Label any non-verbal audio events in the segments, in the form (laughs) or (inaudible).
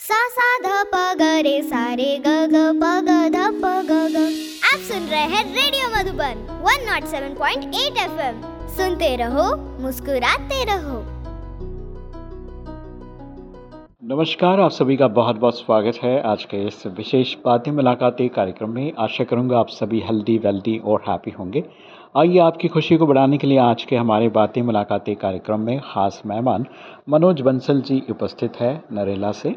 सा सा ध प ग रे सा रे ग ग प ग ध प ग ग। आप सुन रहे हैं रेडियो मधुबन 107.8 एफएम सुनते रहो, मुस्कुराते रहो। नमस्कार, आप सभी का बहुत बहुत स्वागत है आज के इस विशेष बातें मुलाकातें कार्यक्रम में। आशा करूँगा आप सभी हेल्दी वेल्दी और हैप्पी होंगे। आइए आपकी खुशी को बढ़ाने के लिए आज के हमारे बातें मुलाकातें कार्यक्रम में ख़ास मेहमान मनोज बंसल जी उपस्थित है नरेला से।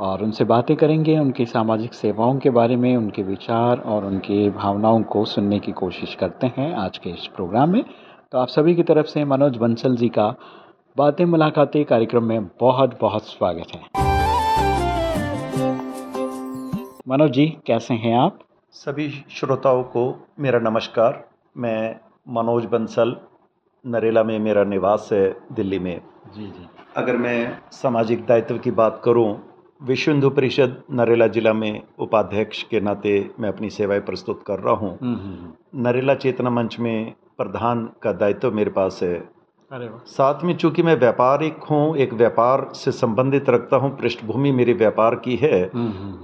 और उनसे बातें करेंगे उनकी सामाजिक सेवाओं के बारे में उनके विचार और उनकी भावनाओं को सुनने की कोशिश करते हैं आज के इस प्रोग्राम में। तो आप सभी की तरफ़ से मनोज बंसल जी का बातें मुलाकातें कार्यक्रम में बहुत बहुत स्वागत है। मनोज जी कैसे हैं आप? सभी श्रोताओं को मेरा नमस्कार। मैं मनोज बंसल नरेला में मेरा निवास है दिल्ली में। जी जी। अगर मैं सामाजिक दायित्व की बात करूँ विश्व हिंदू परिषद नरेला जिला में उपाध्यक्ष के नाते मैं अपनी सेवाएँ प्रस्तुत कर रहा हूँ। हम्म, हम्म, हम्म। नरेला चेतना मंच में प्रधान का दायित्व मेरे पास है। अरे साथ में चूँकि मैं व्यापारिक हूँ एक व्यापार से संबंधित रखता हूँ पृष्ठभूमि मेरे व्यापार की है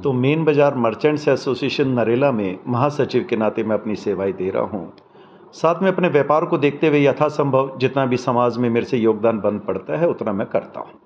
तो मेन बाज़ार मर्चेंट्स एसोसिएशन नरेला में महासचिव के नाते मैं अपनी सेवाएँ दे रहा हूँ। साथ में अपने व्यापार को देखते हुए यथासंभव जितना भी समाज में मेरे से योगदान बन पड़ता है उतना मैं करता हूँ।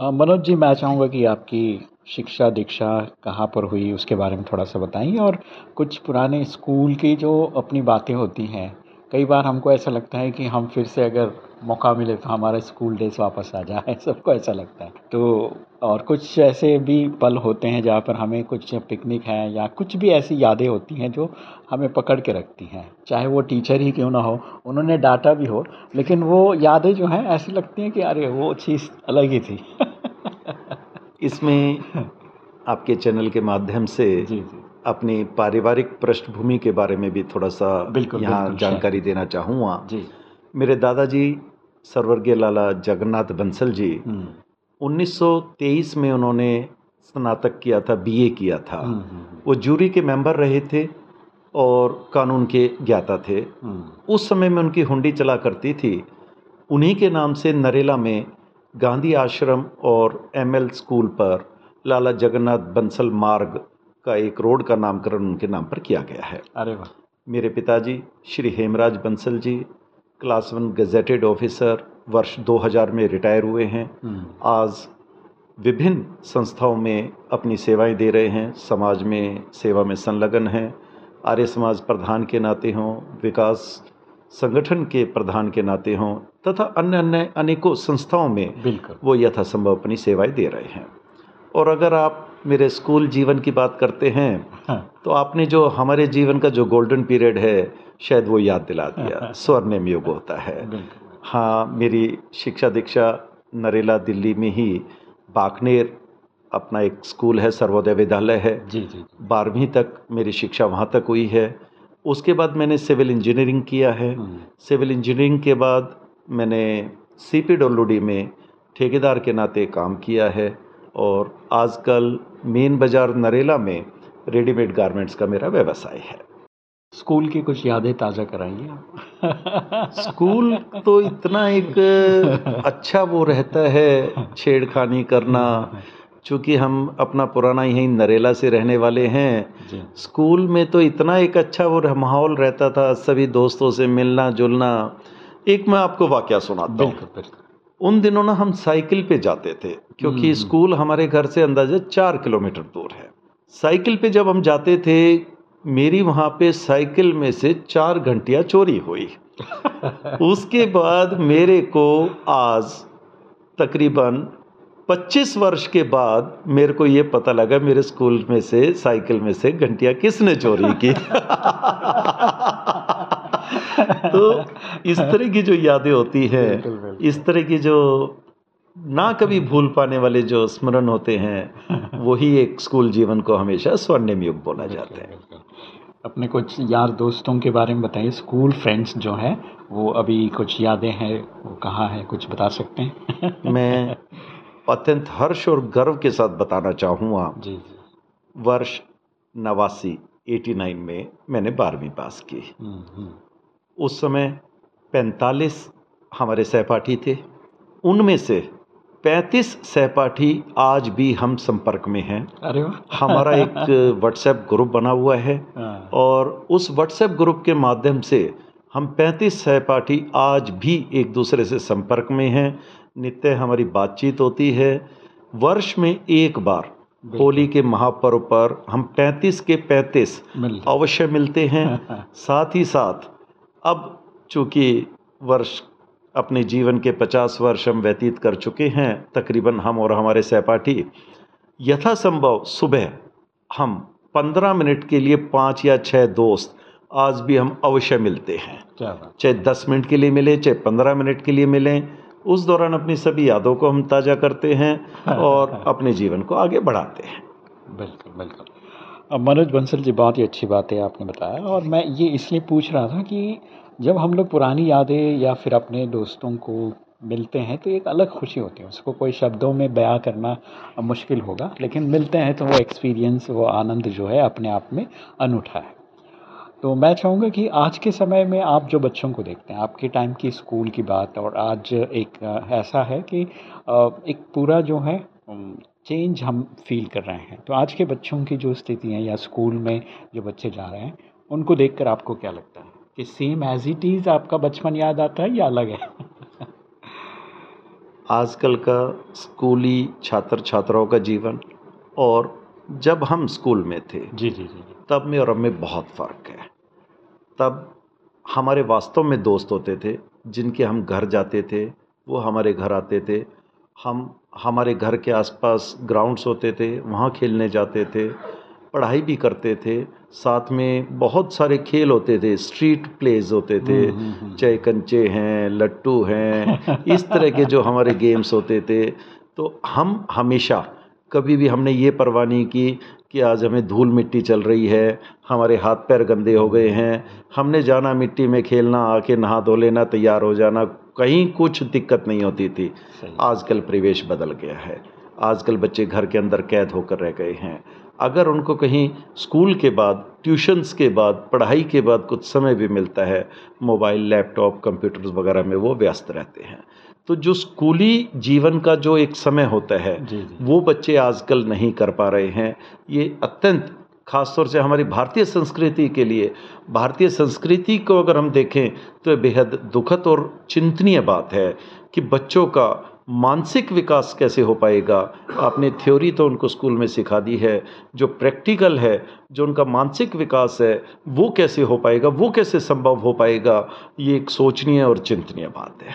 मनोज जी, मैं चाहूँगा कि आपकी शिक्षा दीक्षा कहाँ पर हुई, उसके बारे में थोड़ा सा बताइए और कुछ पुराने स्कूल की जो अपनी बातें होती हैं, कई बार हमको ऐसा लगता है कि हम फिर से अगर मौका मिले तो हमारा स्कूल डेज़ वापस आ जाए, (laughs) सबको ऐसा लगता है। तो और कुछ ऐसे भी पल होते हैं जहाँ पर हमें कुछ पिकनिक है या कुछ भी ऐसी यादें होती हैं जो हमें पकड़ के रखती हैं। चाहे वो टीचर ही क्यों ना हो, उन्होंने डांटा भी हो, लेकिन वो यादें जो हैं ऐसी लगती हैं कि अरे, वो चीज़ अलग ही थी। (laughs) इसमें आपके चैनल के माध्यम से जी जी। अपनी पारिवारिक पृष्ठभूमि के बारे में भी थोड़ा सा बिल्कुल, यहाँ जानकारी देना चाहूँगा। जी। मेरे दादाजी सर्वर्गीय लाला जगन्नाथ बंसल जी हम्म, 1923 में उन्होंने स्नातक किया था बीए किया था। हम्म, हम्म, वो जूरी के मेंबर रहे थे और कानून के ज्ञाता थे। हम्म, उस समय में उनकी हुंडी चला करती थी। उन्हीं के नाम से नरेला में गांधी आश्रम और एमएल स्कूल पर लाला जगन्नाथ बंसल मार्ग का एक रोड का नामकरण उनके नाम पर किया गया है। अरे वाह। मेरे पिताजी Shri Hemraj Bansal ji class one gazetted officer वर्ष 2000 में रिटायर हुए हैं। हम्म, आज विभिन्न संस्थाओं में अपनी सेवाएँ दे रहे हैं। समाज में सेवा में संलग्न हैं। आर्य समाज प्रधान के नाते हों विकास संगठन के प्रधान के नाते हों तथा अन्य अन्य अनेकों संस्थाओं में बिल्कुल। वो यथासंभव अपनी सेवाएँ दे रहे हैं। और अगर आप मेरे स्कूल जीवन की बात करते हैं हाँ, तो आपने जो हमारे जीवन का जो गोल्डन पीरियड है शायद वो याद दिला दिया। हाँ। स्वर्णिम युग होता है। हाँ मेरी शिक्षा दीक्षा नरेला दिल्ली में ही बाकनेर अपना एक स्कूल है सर्वोदय विद्यालय है। जी जी जी। बारहवीं तक मेरी शिक्षा वहाँ तक हुई है। उसके बाद मैंने सिविल इंजीनियरिंग किया है। हम्म, सिविल इंजीनियरिंग के बाद मैंने सी पी डब्ल्यू डी में ठेकेदार के नाते काम किया है और आजकल मेन बाज़ार नरेला में रेडीमेड गारमेंट्स का मेरा व्यवसाय है। स्कूल की कुछ यादें ताज़ा कराइए आप? (laughs) स्कूल तो इतना एक (laughs) अच्छा वो रहता है छेड़खानी करना। चूँकि हम अपना पुराना यहीं नरेला से रहने वाले हैं स्कूल में तो इतना एक अच्छा वो माहौल रहता था सभी दोस्तों से मिलना जुलना एक मैं आपको वाक्य सुनाता हूँ। उन दिनों ना हम साइकिल पे जाते थे क्योंकि हम्म। स्कूल हमारे घर से अंदाज़ा चार किलोमीटर दूर है। साइकिल पे जब हम जाते थे मेरी वहाँ पे साइकिल में से चार घंटियाँ चोरी हुई। (laughs) उसके बाद मेरे को आज तकरीबन 25 वर्ष के बाद मेरे को ये पता लगा मेरे स्कूल में से साइकिल में से घंटियाँ किसने चोरी की? (laughs) (laughs) तो इस तरह की जो यादें होती हैं। इस तरह की जो ना कभी भूल पाने वाले जो स्मरण होते हैं (laughs) वही एक स्कूल जीवन को हमेशा स्वर्णिम युग बोला जाता है। अपने कुछ यार दोस्तों के बारे में बताइए। स्कूल फ्रेंड्स जो हैं वो अभी कुछ यादें हैं वो कहाँ हैं कुछ बता सकते हैं? (laughs) मैं अत्यंत हर्ष और गर्व के साथ बताना चाहूँगा। जी जी। वर्ष नवासी 89 में मैंने बारहवीं पास की। हम्म, हम्म, उस समय 45 हमारे सहपाठी थे। उनमें से पैंतीस सहपाठी आज भी हम संपर्क में हैं। अरे (laughs) हमारा एक व्हाट्सएप ग्रुप बना हुआ है हाँ, और उस व्हाट्सएप ग्रुप के माध्यम से हम पैंतीस सहपाठी आज भी एक दूसरे से संपर्क में हैं। नित्य हमारी बातचीत होती है। वर्ष में एक बार होली के महापर्व पर हम पैंतीस के पैंतीस मिल अवश्य मिलते हैं। (laughs) साथ ही साथ अब चूँकि वर्ष अपने जीवन के पचास वर्ष हम व्यतीत कर चुके हैं तकरीबन हम और हमारे सहपाठी यथासंभव सुबह हम पंद्रह मिनट के लिए पाँच या छः दोस्त आज भी हम अवश्य मिलते हैं। चाहे दस मिनट के लिए मिले चाहे पंद्रह मिनट के लिए मिलें उस दौरान अपनी सभी यादों को हम ताज़ा करते हैं। और अपने जीवन को आगे बढ़ाते हैं। बिल्कुल बिल्कुल। अब मनोज बंसल जी, बहुत ही अच्छी बात है आपने बताया और मैं ये इसलिए पूछ रहा था कि जब हम लोग पुरानी यादें या फिर अपने दोस्तों को मिलते हैं तो एक अलग खुशी होती है। उसको कोई शब्दों में बयां करना मुश्किल होगा, लेकिन मिलते हैं तो वो एक्सपीरियंस वो आनंद जो है अपने आप में अनूठा है। तो मैं चाहूँगा कि आज के समय में आप जो बच्चों को देखते हैं, आपके टाइम की स्कूल की बात और आज एक ऐसा है कि एक पूरा जो है चेंज हम फील कर रहे हैं। तो आज के बच्चों की जो स्थिति है या स्कूल में जो बच्चे जा रहे हैं उनको देखकर आपको क्या लगता है कि सेम एज इट इज़ आपका बचपन याद आता है या अलग है? (laughs) आजकल का स्कूली छात्र छात्राओं का जीवन और जब हम स्कूल में थे जी जी जी जी। तब में और अब में बहुत फ़र्क है। तब हमारे वास्तव में दोस्त होते थे जिनके हम घर जाते थे वो हमारे घर आते थे। हम हमारे घर के आसपास ग्राउंड्स होते थे वहाँ खेलने जाते थे पढ़ाई भी करते थे साथ में बहुत सारे खेल होते थे स्ट्रीट प्लेज होते थे हम्म, हम्म, हम्म। चाहे कंचे हैं लट्टू हैं इस तरह के जो हमारे गेम्स होते थे तो हम हमेशा कभी भी हमने ये परवाह नहीं की कि आज हमें धूल मिट्टी चल रही है हमारे हाथ पैर गंदे हो गए हैं हमने जाना मिट्टी में खेलना आके नहा धो लेना तैयार हो जाना कहीं कुछ दिक्कत नहीं होती थी। आजकल परिवेश बदल गया है। आजकल बच्चे घर के अंदर कैद होकर रह गए हैं। अगर उनको कहीं स्कूल के बाद ट्यूशन्स के बाद पढ़ाई के बाद कुछ समय भी मिलता है मोबाइल लैपटॉप कंप्यूटर्स वगैरह में वो व्यस्त रहते हैं। तो जो स्कूली जीवन का जो एक समय होता है जी जी। वो बच्चे आजकल नहीं कर पा रहे हैं। ये अत्यंत खास तौर से हमारी भारतीय संस्कृति के लिए, भारतीय संस्कृति को अगर हम देखें तो बेहद दुखद और चिंतनीय बात है कि बच्चों का मानसिक विकास कैसे हो पाएगा। आपने थ्योरी तो उनको स्कूल में सिखा दी है, जो प्रैक्टिकल है, जो उनका मानसिक विकास है, वो कैसे हो पाएगा, वो कैसे संभव हो पाएगा, ये एक सोचनीय और चिंतनीय बात है।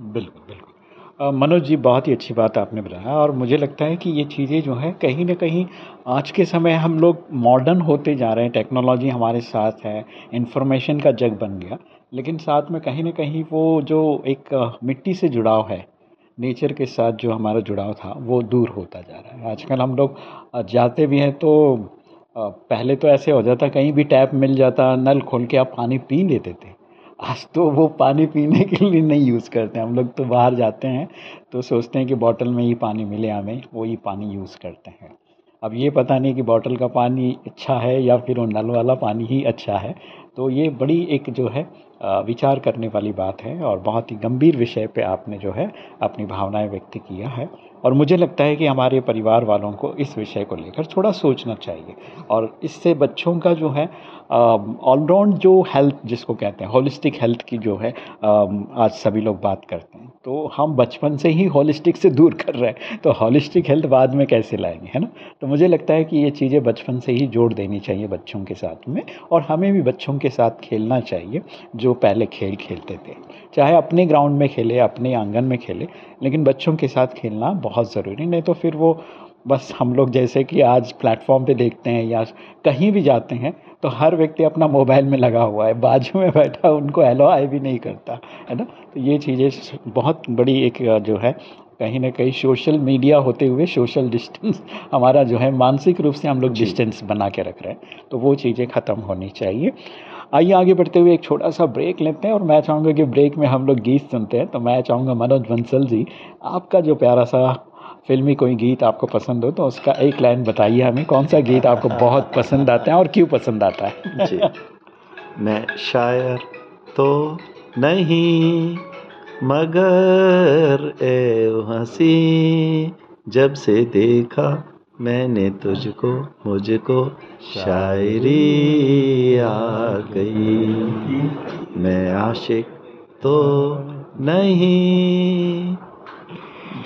बिल्कुल बिल्कुल। मनोज जी, बहुत ही अच्छी बात आपने बताया और मुझे लगता है कि ये चीज़ें जो हैं, कहीं ना कहीं आज के समय हम लोग मॉडर्न होते जा रहे हैं टेक्नोलॉजी हमारे साथ है इन्फॉर्मेशन का जग बन गया, लेकिन साथ में कहीं ना कहीं वो जो एक मिट्टी से जुड़ाव है नेचर के साथ जो हमारा जुड़ाव था, वो दूर होता जा रहा है। आजकल हम लोग जाते भी हैं तो पहले तो ऐसे हो जाता, कहीं भी टैप मिल जाता, नल खोल के आप पानी पी लेते थे आज तो वो पानी पीने के लिए नहीं यूज़ करते। हम लोग तो बाहर जाते हैं तो सोचते हैं कि बॉटल में ही पानी मिले हमें वही पानी यूज़ करते हैं। अब ये पता नहीं कि बॉटल का पानी अच्छा है या फिर वो नल वाला पानी ही अच्छा है। तो ये बड़ी एक जो है विचार करने वाली बात है और बहुत ही गंभीर विषय पे आपने जो है अपनी भावनाएँ व्यक्त किया है। और मुझे लगता है कि हमारे परिवार वालों को इस विषय को लेकर थोड़ा सोचना चाहिए। और इससे बच्चों का जो है ऑलराउंड जो हेल्थ जिसको कहते हैं, होलिस्टिक हेल्थ की जो है आज सभी लोग बात करते हैं। तो हम बचपन से ही होलिस्टिक से दूर कर रहे हैं। तो होलिस्टिक हेल्थ बाद में कैसे लाएँगे, है ना? तो मुझे लगता है कि ये चीज़ें बचपन से ही जोड़ देनी चाहिए बच्चों के साथ में। और हमें भी बच्चों के साथ खेलना चाहिए, जो पहले खेल खेलते थे। चाहे अपने ग्राउंड में खेले, अपने आँगन में खेले, लेकिन बच्चों के साथ खेलना बहुत ज़रूरी, नहीं तो फिर वो बस हम लोग जैसे कि आज प्लेटफॉर्म पे देखते हैं या कहीं भी जाते हैं तो हर व्यक्ति अपना मोबाइल में लगा हुआ है, बाजू में बैठा, उनको हेलो हाय भी नहीं करता, है ना? तो ये चीज़ें बहुत बड़ी एक, जो है कहीं ना कहीं सोशल मीडिया होते हुए सोशल डिस्टेंस (laughs) हमारा जो है मानसिक रूप से हम लोग डिस्टेंस बना के रख रहे हैं। तो वो चीज़ें ख़त्म होनी चाहिए। आइए आगे बढ़ते हुए एक छोटा सा ब्रेक लेते हैं और मैं चाहूँगा कि ब्रेक में हम लोग गीत सुनते हैं। तो मैं चाहूँगा मनोज बंसल जी आपका जो प्यारा सा फिल्मी कोई गीत आपको पसंद हो तो उसका एक लाइन बताइए हमें कौन सा गीत आपको बहुत पसंद आता है और क्यों पसंद आता है? जी। मैं शायर तो नहीं मगर ए हँसी, जब से देखा मैंने तुझको, मुझको शायरी आ गई। मैं आशिक तो नहीं।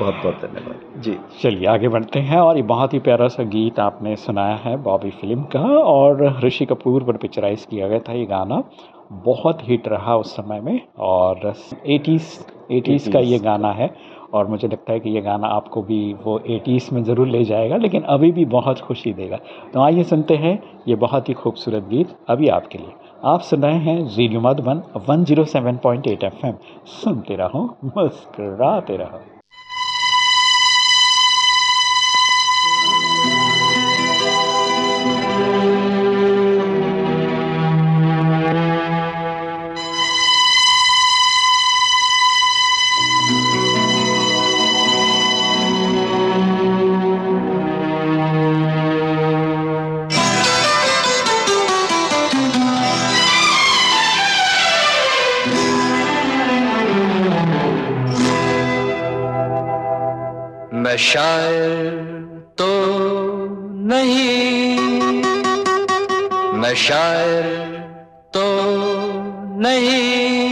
बहुत बहुत धन्यवाद। जी। चलिए, आगे बढ़ते हैं और ये बहुत ही प्यारा सा गीत आपने सुनाया है, बॉबी फ़िल्म का, और ऋषि कपूर पर पिक्चराइज किया गया था ये गाना। बहुत हिट रहा उस समय में और 80s 80s का ये गाना है और मुझे लगता है कि ये गाना आपको भी वो 80s में ज़रूर ले जाएगा लेकिन अभी भी बहुत खुशी देगा। तो आइए सुनते हैं ये बहुत ही खूबसूरत गीत अभी आपके लिए। आप सुन रहे हैं रेडियो मधुबन 107.8 एफएम सुनते रहो मुस्कराते रहो। शायर तो नहीं। मैं शायर तो नहीं।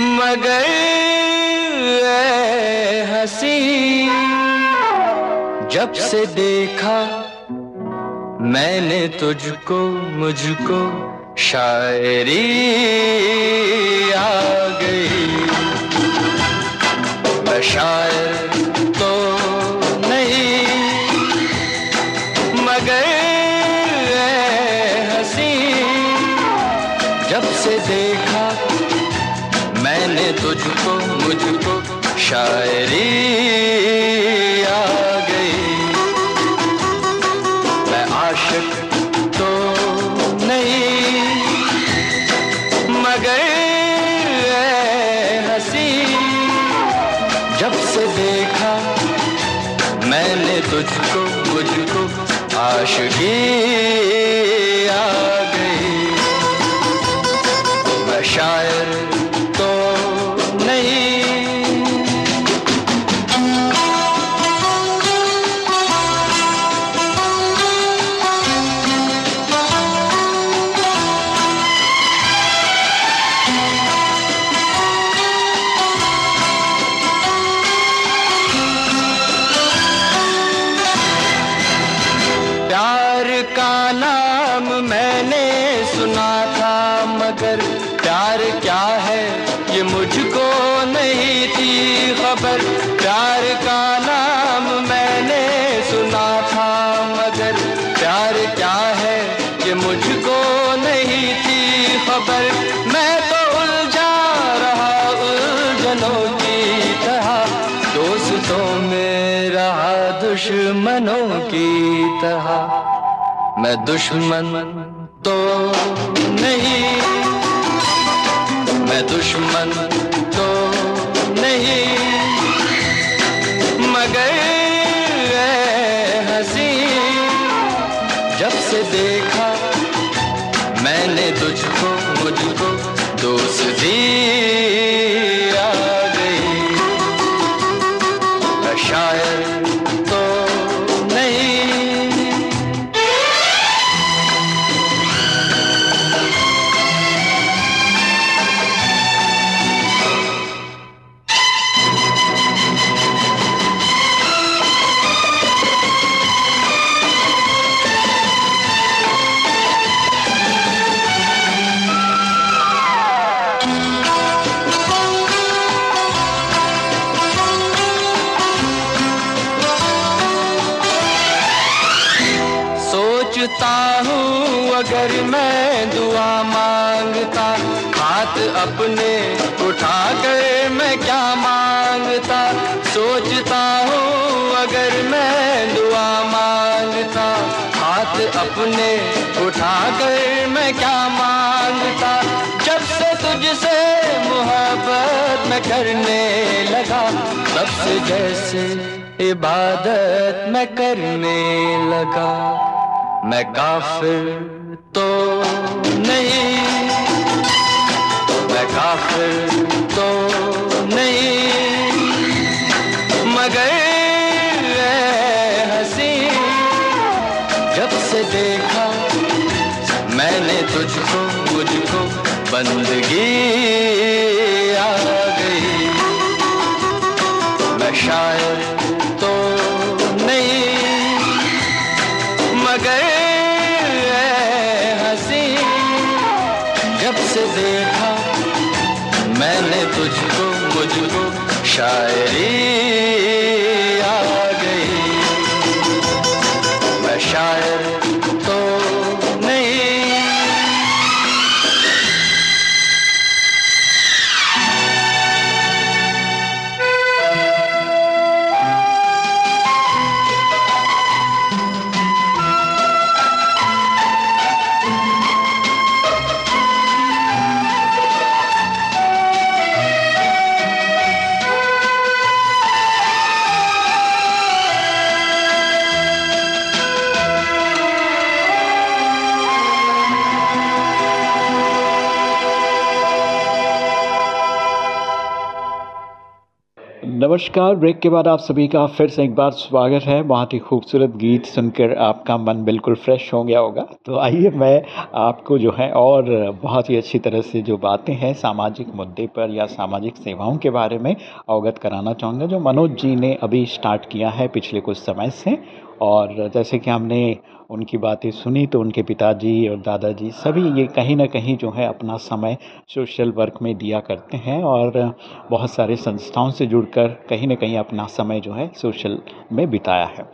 मगर हसी। जब से देखा मैंने तुझको, मुझको, शायरी आ गई। शायर तो नहीं मगर हसी। जब से देखा मैंने तुझको मुझको शायरी आशिकी आ मैं दुश्मन तो नहीं। मैं दुश्मन तो नहीं। मगर करने लगा। तब से जैसे इबादत मैं करने लगा। मैं काफिर तो नहीं। मैं काफिर तो नहीं। मगर हसी। जब से देखा मैंने तुझको, मुझको बंदगी मुझको नमस्कार। ब्रेक के बाद आप सभी का फिर से एक बार स्वागत है। बहुत ही खूबसूरत गीत सुनकर आपका मन बिल्कुल फ्रेश हो गया होगा। तो आइए मैं आपको जो है और बहुत ही अच्छी तरह से जो बातें हैं सामाजिक मुद्दे पर या सामाजिक सेवाओं के बारे में अवगत कराना चाहूँगा, जो मनोज जी ने अभी स्टार्ट किया है पिछले कुछ समय से। और जैसे कि हमने उनकी बातें सुनी तो उनके पिताजी और दादाजी सभी ये कहीं ना कहीं जो है अपना समय सोशल वर्क में दिया करते हैं और बहुत सारे संस्थाओं से जुड़कर कहीं ना कहीं अपना समय जो है सोशल में बिताया है।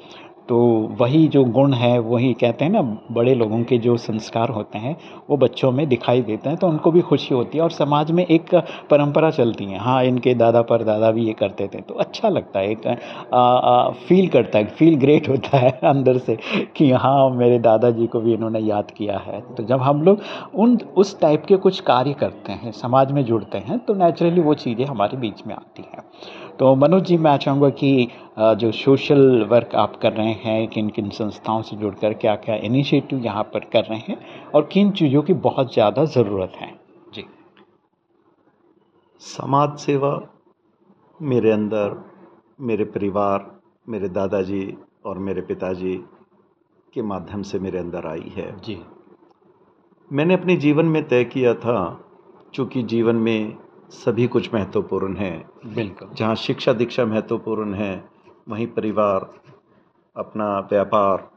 तो वही जो गुण है वही कहते हैं ना बड़े लोगों के जो संस्कार होते हैं वो बच्चों में दिखाई देते हैं तो उनको भी खुशी होती है और समाज में एक परंपरा चलती है हाँ इनके दादा पर दादा भी ये करते थे तो अच्छा लगता है एक आ, आ, फील करता है फील ग्रेट होता है (laughs) अंदर से कि हाँ मेरे दादाजी को भी इन्होंने याद किया है। तो जब हम लोग उन उस टाइप के कुछ कार्य करते हैं समाज में जुड़ते हैं तो नेचुरली वो चीज़ें हमारे बीच में आती हैं। तो मनोज जी मैं चाहूँगा कि जो सोशल वर्क आप कर रहे हैं किन किन संस्थाओं से जुड़कर क्या क्या इनिशिएटिव यहाँ पर कर रहे हैं और किन चीज़ों की बहुत ज़्यादा ज़रूरत है। जी। समाज सेवा मेरे अंदर मेरे परिवार मेरे दादाजी और मेरे पिताजी के माध्यम से मेरे अंदर आई है। जी। मैंने अपने जीवन में तय किया था चूँकि जीवन में सभी कुछ महत्वपूर्ण है। बिल्कुल। जहाँ शिक्षा दीक्षा महत्वपूर्ण है वहीं परिवार अपना व्यापार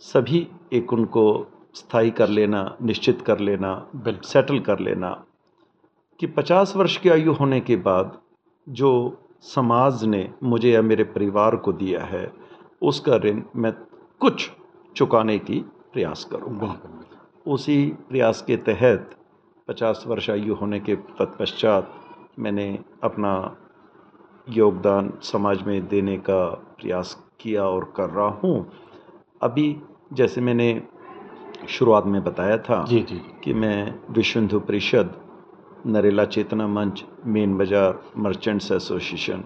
सभी एक उनको स्थायी कर लेना निश्चित कर लेना सेटल कर लेना। कि पचास वर्ष की आयु होने के बाद जो समाज ने मुझे या मेरे परिवार को दिया है उसका ऋण मैं कुछ चुकाने की प्रयास करूँगा। उसी प्रयास के तहत पचास वर्ष आयु होने के तत्पश्चात मैंने अपना योगदान समाज में देने का प्रयास किया और कर रहा हूँ। अभी जैसे मैंने शुरुआत में बताया था जी जी कि मैं विश्व हिंदू परिषद नरेला चेतना मंच मेन बाज़ार मर्चेंट्स एसोसिएशन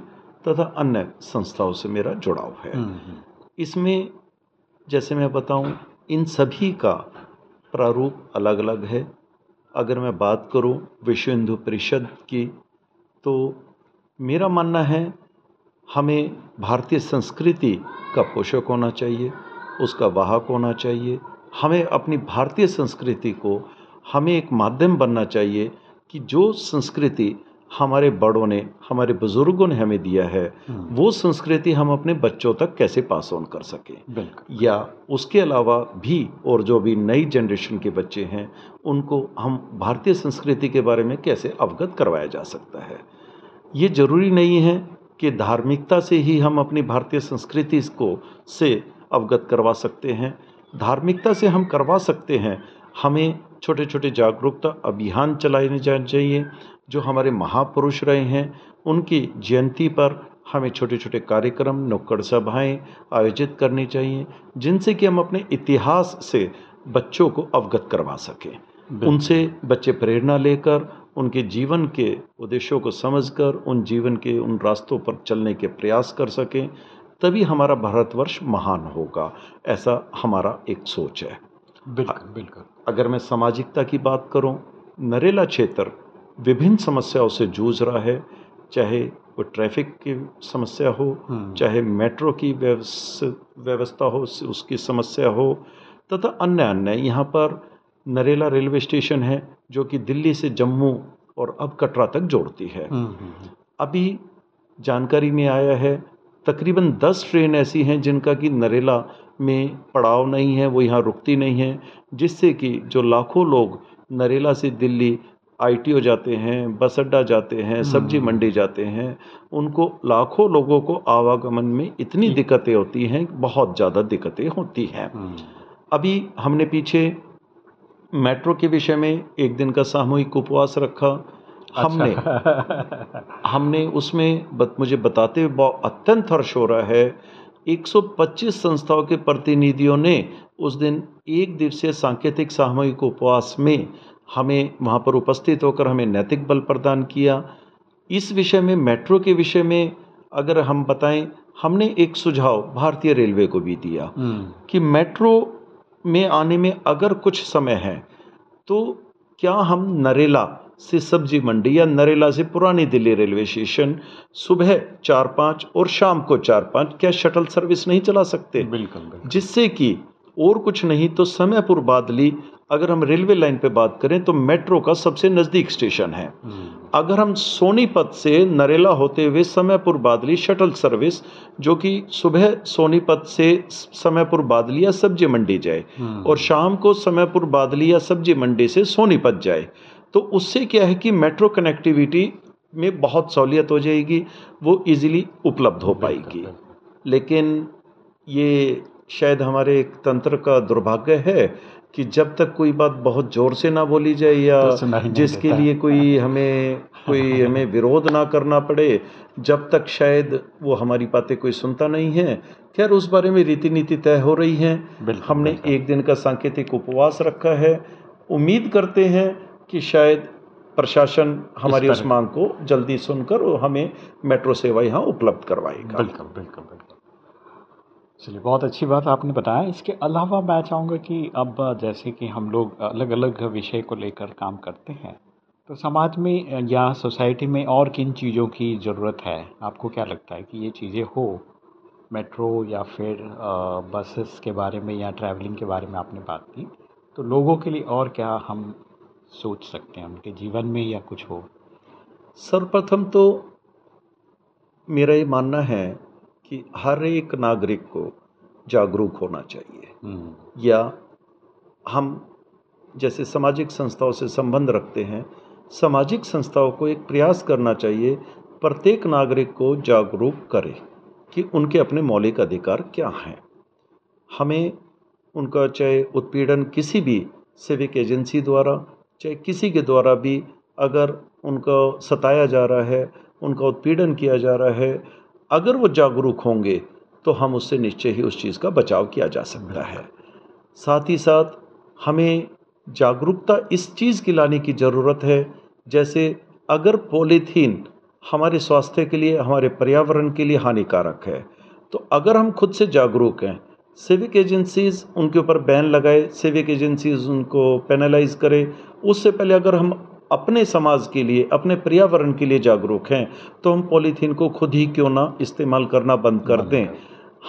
तथा अन्य संस्थाओं से मेरा जुड़ाव है। हम्म, हम्म, इसमें जैसे मैं बताऊँ इन सभी का प्रारूप अलग अलग है। अगर मैं बात करूँ विश्व हिंदू परिषद की तो मेरा मानना है, हमें भारतीय संस्कृति का पोषक होना चाहिए, उसका वाहक होना चाहिए। हमें अपनी भारतीय संस्कृति को, हमें एक माध्यम बनना चाहिए कि जो संस्कृति हमारे बड़ों ने हमारे बुज़ुर्गों ने हमें दिया है हम्म, वो संस्कृति हम अपने बच्चों तक कैसे पास ऑन कर सकें? या उसके अलावा भी और जो भी नई जनरेशन के बच्चे हैं उनको हम भारतीय संस्कृति के बारे में कैसे अवगत करवाया जा सकता है? ये ज़रूरी नहीं है कि धार्मिकता से ही हम अपनी भारतीय संस्कृति को से अवगत करवा सकते हैं। धार्मिकता से हम करवा सकते हैं। हमें छोटे छोटे जागरूकता अभियान चलाए जाने चाहिए। जो हमारे महापुरुष रहे हैं उनकी जयंती पर हमें छोटे छोटे कार्यक्रम नुक्कड़ सभाएँ आयोजित करनी चाहिए जिनसे कि हम अपने इतिहास से बच्चों को अवगत करवा सकें। उनसे बच्चे प्रेरणा लेकर उनके जीवन के उद्देश्यों को समझकर उन जीवन के उन रास्तों पर चलने के प्रयास कर सकें तभी हमारा भारतवर्ष महान होगा ऐसा हमारा एक सोच है। बिल्कुल बिल्कुल। अगर मैं सामाजिकता की बात करूँ नरेला क्षेत्र विभिन्न समस्याओं से जूझ रहा है चाहे वो ट्रैफ़िक की समस्या हो हम्म, चाहे मेट्रो की व्यवस्था हो उसकी समस्या हो तथा अन्य अन्य। यहाँ पर नरेला रेलवे स्टेशन है जो कि दिल्ली से जम्मू और अब कटरा तक जोड़ती है। हम्म, हम्म। अभी जानकारी में आया है तकरीबन दस ट्रेन ऐसी हैं जिनका कि नरेला में पड़ाव नहीं है वो यहाँ रुकती नहीं है जिससे कि जो लाखों लोग नरेला से दिल्ली आईटीओ जाते हैं बस अड्डा जाते हैं सब्ज़ी हम्म। मंडी जाते हैं उनको लाखों लोगों को आवागमन में इतनी दिक्कतें होती हैं बहुत ज़्यादा दिक्कतें होती हैं। हम्म, अभी हमने पीछे मेट्रो के विषय में एक दिन का सामूहिक उपवास रखा। हमने अच्छा। हमने उसमें बत, मुझे बताते हुए बहुत अत्यंत हर्ष हो रहा है। 125 संस्थाओं के प्रतिनिधियों ने उस दिन एक दिवसीय सांकेतिक सामूहिक उपवास में हमें वहाँ पर उपस्थित होकर हमें नैतिक बल प्रदान किया। इस विषय में मेट्रो के विषय में अगर हम बताएँ हमने एक सुझाव भारतीय रेलवे को भी दिया हम्म, कि मेट्रो में आने में अगर कुछ समय है तो क्या हम नरेला से सब्ज़ी मंडी या नरेला से पुरानी दिल्ली रेलवे स्टेशन सुबह चार पाँच और शाम को चार पाँच क्या शटल सर्विस नहीं चला सकते? बिल्कुल बिल्कुल। जिससे कि और कुछ नहीं तो समयपुर बादली अगर हम रेलवे लाइन पे बात करें तो मेट्रो का सबसे नज़दीक स्टेशन है। हम्म, अगर हम सोनीपत से नरेला होते हुए समयपुर बादली शटल सर्विस जो कि सुबह सोनीपत से समयपुर बादली या सब्ज़ी मंडी जाए हम्म, और शाम को समयपुर बादली या सब्ज़ी मंडी से सोनीपत जाए तो उससे क्या है कि मेट्रो कनेक्टिविटी में बहुत सहूलियत हो जाएगी वो इजीली उपलब्ध हो पाएगी। लेकिन ये शायद हमारे एक तंत्र का दुर्भाग्य है कि जब तक कोई बात बहुत ज़ोर से ना बोली जाए या तो जिसके लिए कोई हमें कोई (laughs) हमें विरोध ना करना पड़े जब तक शायद वो हमारी बातें कोई सुनता नहीं है खैर उस बारे में रीति नीति तय हो रही हैं। हमने। एक दिन का सांकेतिक उपवास रखा है। उम्मीद करते हैं कि शायद प्रशासन हमारी उस मांग को जल्दी सुनकर हमें मेट्रो सेवा यहाँ उपलब्ध करवाएगा। बिल्कुल बिल्कुल बिल्कुल। चलिए, बहुत अच्छी बात आपने बताया। इसके अलावा मैं चाहूँगा कि अब जैसे कि हम लोग अलग अलग विषय को लेकर काम करते हैं तो समाज में या सोसाइटी में और किन चीज़ों की ज़रूरत है? आपको क्या लगता है कि ये चीज़ें हो? मेट्रो या फिर बसेस के बारे में या ट्रैवलिंग के बारे में आपने बात की तो लोगों के लिए और क्या हम सोच सकते हैं, उनके जीवन में या कुछ हो? सर्वप्रथम तो मेरा ये मानना है कि हर एक नागरिक को जागरूक होना चाहिए। हम्म, या हम जैसे सामाजिक संस्थाओं से संबंध रखते हैं सामाजिक संस्थाओं को एक प्रयास करना चाहिए प्रत्येक नागरिक को जागरूक करें कि उनके अपने मौलिक अधिकार क्या हैं। हमें उनका चाहे उत्पीड़न किसी भी सिविक एजेंसी द्वारा चाहे किसी के द्वारा भी अगर उनको सताया जा रहा है उनका उत्पीड़न किया जा रहा है अगर वो जागरूक होंगे तो हम उससे निश्चय ही उस चीज़ का बचाव किया जा सकता है। साथ ही साथ, हमें जागरूकता इस चीज़ की लाने की ज़रूरत है, जैसे अगर पॉलीथीन हमारे स्वास्थ्य के लिए, हमारे पर्यावरण के लिए हानिकारक है तो अगर हम खुद से जागरूक हैं, सिविक एजेंसीज उनके ऊपर बैन लगाए, सिविक एजेंसीज उनको पेनलाइज करें, उससे पहले अगर हम अपने समाज के लिए अपने पर्यावरण के लिए जागरूक हैं तो हम पॉलीथीन को खुद ही क्यों ना इस्तेमाल करना बंद कर दें?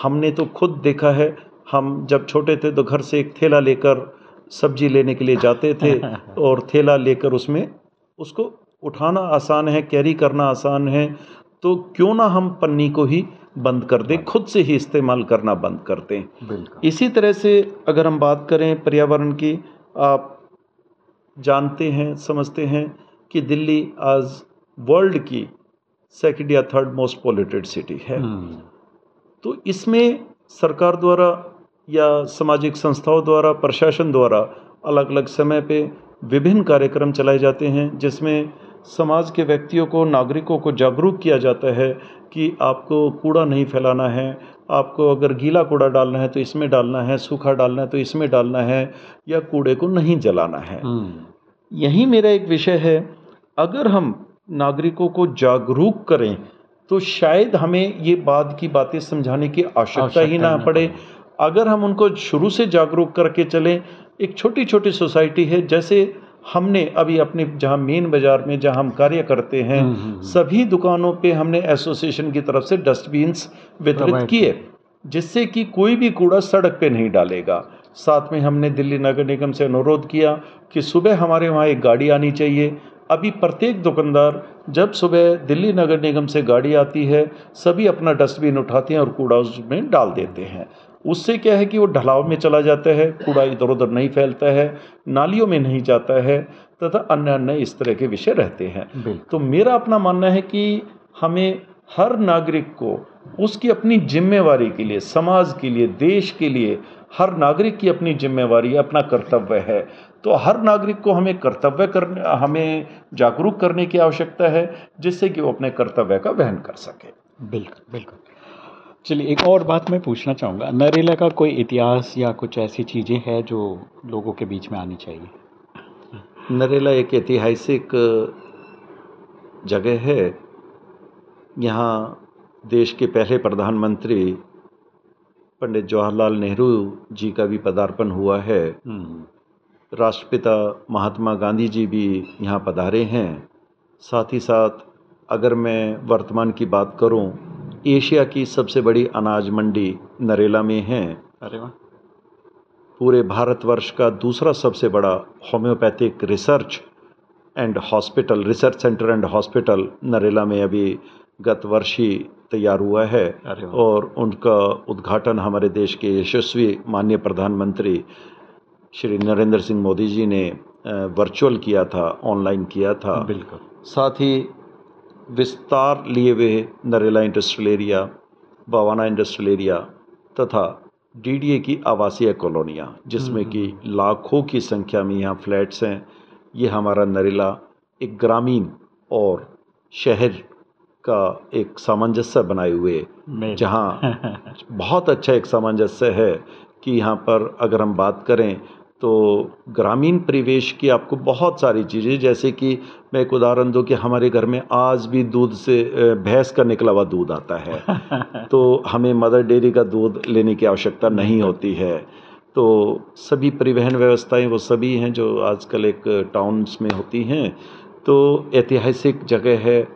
हमने तो खुद देखा है हम जब छोटे थे तो घर से एक थैला लेकर सब्ज़ी लेने के लिए जाते थे (laughs) और थैला लेकर उसमें उसको उठाना आसान है कैरी करना आसान है तो क्यों ना हम पन्नी को ही बंद कर दें खुद से ही इस्तेमाल करना बंद कर दें। इसी तरह से अगर हम बात करें पर्यावरण की आप जानते हैं समझते हैं कि दिल्ली आज वर्ल्ड की सेकेंड या थर्ड मोस्ट पॉल्यूटेड सिटी है। हम्म, तो इसमें सरकार द्वारा या सामाजिक संस्थाओं द्वारा प्रशासन द्वारा अलग अलग समय पे विभिन्न कार्यक्रम चलाए जाते हैं जिसमें समाज के व्यक्तियों को नागरिकों को जागरूक किया जाता है कि आपको कूड़ा नहीं फैलाना है। आपको अगर गीला कूड़ा डालना है तो इसमें डालना है सूखा डालना है तो इसमें डालना है या कूड़े को नहीं जलाना है। हम्म, यही मेरा एक विषय है। अगर हम नागरिकों को जागरूक करें तो शायद हमें ये बाद की बातें समझाने की आवश्यकता ही ना पड़े। अगर हम उनको शुरू से जागरूक करके चलें एक छोटी छोटी सोसाइटी है जैसे हमने अभी अपने जहाँ मेन बाज़ार में जहाँ हम कार्य करते हैं हम्म, हम्म, हम्म। सभी दुकानों पे हमने एसोसिएशन की तरफ़ से डस्टबिन्स वितरित किए जिससे कि कोई भी कूड़ा सड़क पे नहीं डालेगा। साथ में हमने दिल्ली नगर निगम से अनुरोध किया कि सुबह हमारे वहाँ एक गाड़ी आनी चाहिए। अभी प्रत्येक दुकानदार जब सुबह दिल्ली नगर निगम से गाड़ी आती है सभी अपना डस्टबिन उठाते हैं और कूड़ा उसमें डाल देते हैं। उससे क्या है कि वो ढलाव में चला जाता है कूड़ा इधर उधर नहीं फैलता है नालियों में नहीं जाता है तथा अन्य अन्य इस तरह के विषय रहते हैं। तो मेरा अपना मानना है कि हमें हर नागरिक को उसकी अपनी जिम्मेवारी के लिए समाज के लिए देश के लिए हर नागरिक की अपनी जिम्मेवारी अपना कर्तव्य है। तो हर नागरिक को हमें कर्तव्य करने हमें जागरूक करने की आवश्यकता है जिससे कि वो अपने कर्तव्य का वहन कर सके। बिल्कुल बिल्कुल। चलिए एक और बात मैं पूछना चाहूँगा। नरेला का कोई इतिहास या कुछ ऐसी चीज़ें हैं जो लोगों के बीच में आनी चाहिए? नरेला एक ऐतिहासिक जगह है। यहाँ देश के पहले प्रधानमंत्री पंडित जवाहरलाल नेहरू जी का भी पदार्पण हुआ है। हम्म, राष्ट्रपिता महात्मा गांधी जी भी यहाँ पधारे हैं। साथ ही साथ अगर मैं वर्तमान की बात करूँ एशिया की सबसे बड़ी अनाज मंडी नरेला में है। अरे वाह। पूरे भारतवर्ष का दूसरा सबसे बड़ा homeopathic research and hospital research centre and hospital Narela में अभी गत वर्ष ही तैयार हुआ है और उनका उद्घाटन हमारे देश के यशस्वी माननीय प्रधानमंत्री श्री नरेंद्र सिंह मोदी जी ने वर्चुअल किया था ऑनलाइन किया था। बिल्कुल। साथ ही विस्तार लिए हुए Narela industrial area Bawana industrial area तथा डीडीए की आवासीय कॉलोनियाँ जिसमें कि लाखों की संख्या में यहाँ फ्लैट्स हैं। ये हमारा नरेला एक ग्रामीण और शहर का एक सामंजस्य बनाए हुए जहाँ (laughs) बहुत अच्छा एक सामंजस्य है कि यहाँ पर अगर हम बात करें तो ग्रामीण परिवेश की आपको बहुत सारी चीज़ें जैसे कि मैं एक उदाहरण दूँ कि हमारे घर में आज भी दूध से भैंस का निकला हुआ दूध आता है। (laughs) तो हमें मदर डेयरी का दूध लेने की आवश्यकता नहीं होती है। तो सभी परिवहन व्यवस्थाएँ वो सभी हैं जो आजकल एक टाउन्स में होती हैं। तो ऐतिहासिक जगह है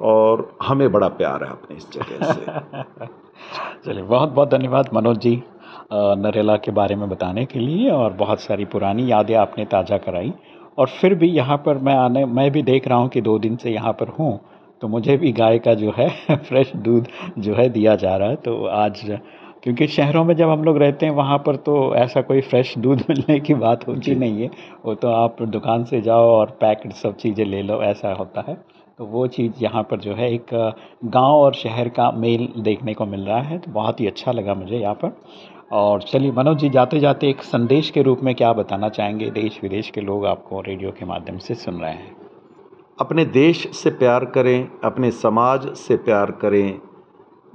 और हमें बड़ा प्यार है अपने इस जगह से। (laughs) चलिए बहुत बहुत धन्यवाद मनोज जी। नरेला के बारे में बताने के लिए और बहुत सारी पुरानी यादें आपने ताज़ा कराई। और फिर भी यहाँ पर मैं आने मैं भी देख रहा हूँ कि दो दिन से यहाँ पर हूँ तो मुझे भी गाय का जो है (laughs) फ्रेश दूध जो है दिया जा रहा है। तो आज क्योंकि शहरों में जब हम लोग रहते हैं वहाँ पर तो ऐसा कोई फ्रेश दूध (laughs) मिलने की बात होती नहीं है। वो तो आप दुकान से जाओ और पैक्ड सब चीज़ें ले लो ऐसा होता है। तो वो चीज़ यहाँ पर जो है एक गाँव और शहर का मेल देखने को मिल रहा है। तो बहुत ही अच्छा लगा मुझे यहाँ पर। और चलिए मनोज जी, जाते जाते एक संदेश के रूप में क्या बताना चाहेंगे? देश विदेश के लोग आपको रेडियो के माध्यम से सुन रहे हैं। अपने देश से प्यार करें, अपने समाज से प्यार करें।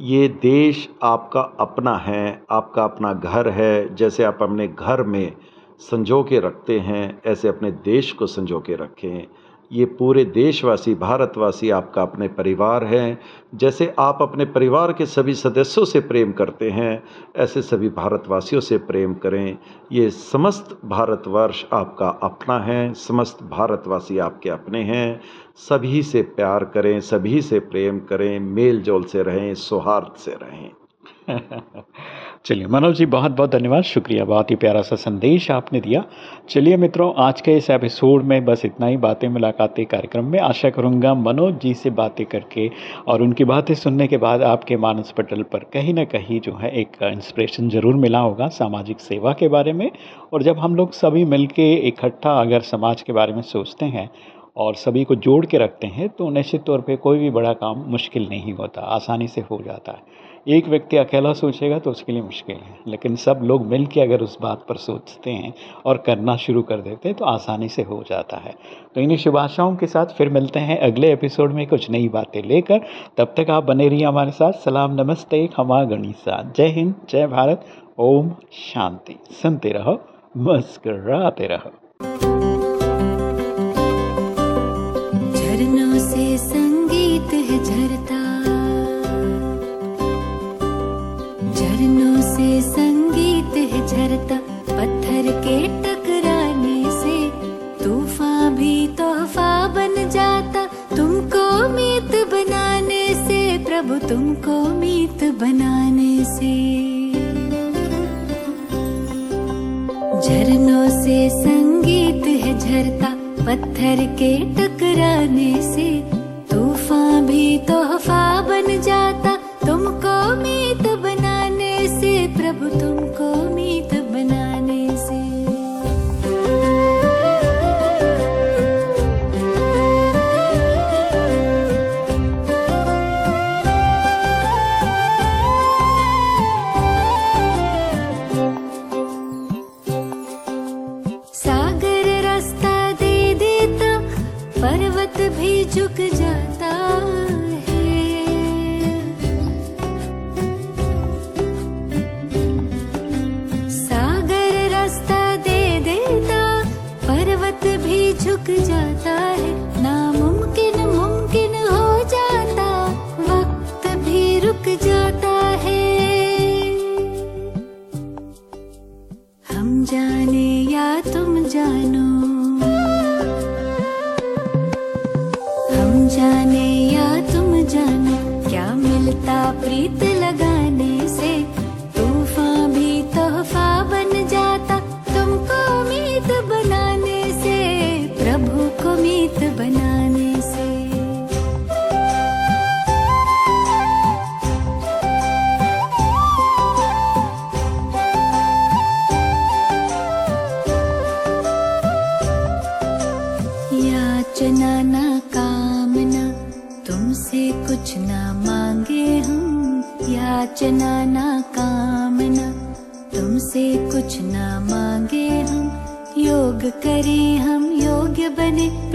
ये देश आपका अपना है, आपका अपना घर है। जैसे आप अपने घर में संजो के रखते हैं, ऐसे अपने देश को संजो के रखें। ये पूरे देशवासी, भारतवासी आपका अपने परिवार हैं। जैसे आप अपने परिवार के सभी सदस्यों से प्रेम करते हैं, ऐसे सभी भारतवासियों से प्रेम करें। ये समस्त भारतवर्ष आपका अपना है, समस्त भारतवासी आपके अपने हैं। सभी से प्यार करें, सभी से प्रेम करें मेल जोल से रहें, सौहार्द से रहें। (laughs) चलिए, मनोज जी बहुत बहुत धन्यवाद, शुक्रिया। बहुत ही प्यारा सा संदेश आपने दिया। चलिए मित्रों, आज के इस एपिसोड में बस इतना ही बातें, मुलाकातें कार्यक्रम में। आशा करूँगा मनोज जी से बातें करके और उनकी बातें सुनने के बाद आपके मानस पटल पर कहीं ना कहीं जो है एक इंस्पिरेशन ज़रूर मिला होगा सामाजिक सेवा के बारे में। और जब हम लोग सभी मिलके इकट्ठा अगर समाज के बारे में सोचते हैं और सभी को जोड़ के रखते हैं तो निश्चित तौर पे कोई भी बड़ा काम मुश्किल नहीं होता, आसानी से हो जाता है। एक व्यक्ति अकेला सोचेगा तो उसके लिए मुश्किल है। लेकिन सब लोग मिल के अगर उस बात पर सोचते हैं और करना शुरू कर देते हैं तो आसानी से हो जाता है। तो इन्हीं शुभ आशाओं के साथ फिर मिलते हैं अगले एपिसोड में कुछ नई बातें लेकर। तब तक आप बने रहिए हमारे साथ। सलाम, नमस्ते, खमा, गणिसा। जय हिंद, जय भारत। ओम शांति। सुनते रहो, मुस्कराते रहो। से पत्थर के टकराने से पर्वत भी झुक जाता है। नामुमकिन मुमकिन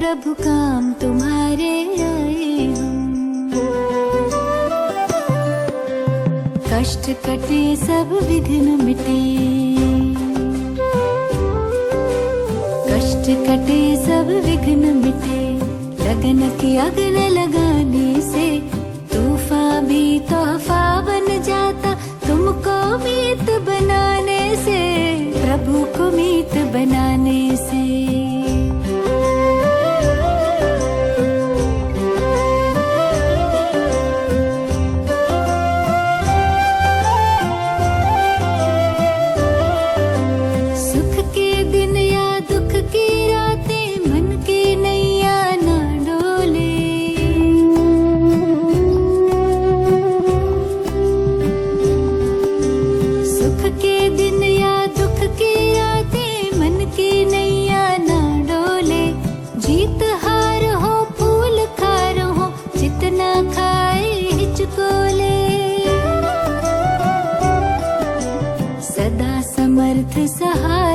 प्रभु काम तुम्हारे आए हम। कष्ट कटे सब विघ्न मिटे। कष्ट कटे सब विघ्न मिटे। लगन की अग्न लगाने से तूफा भी तोहफा बन जाता। तुमको मीत बनाने से प्रभु को मीत बनाने से। साथ सहा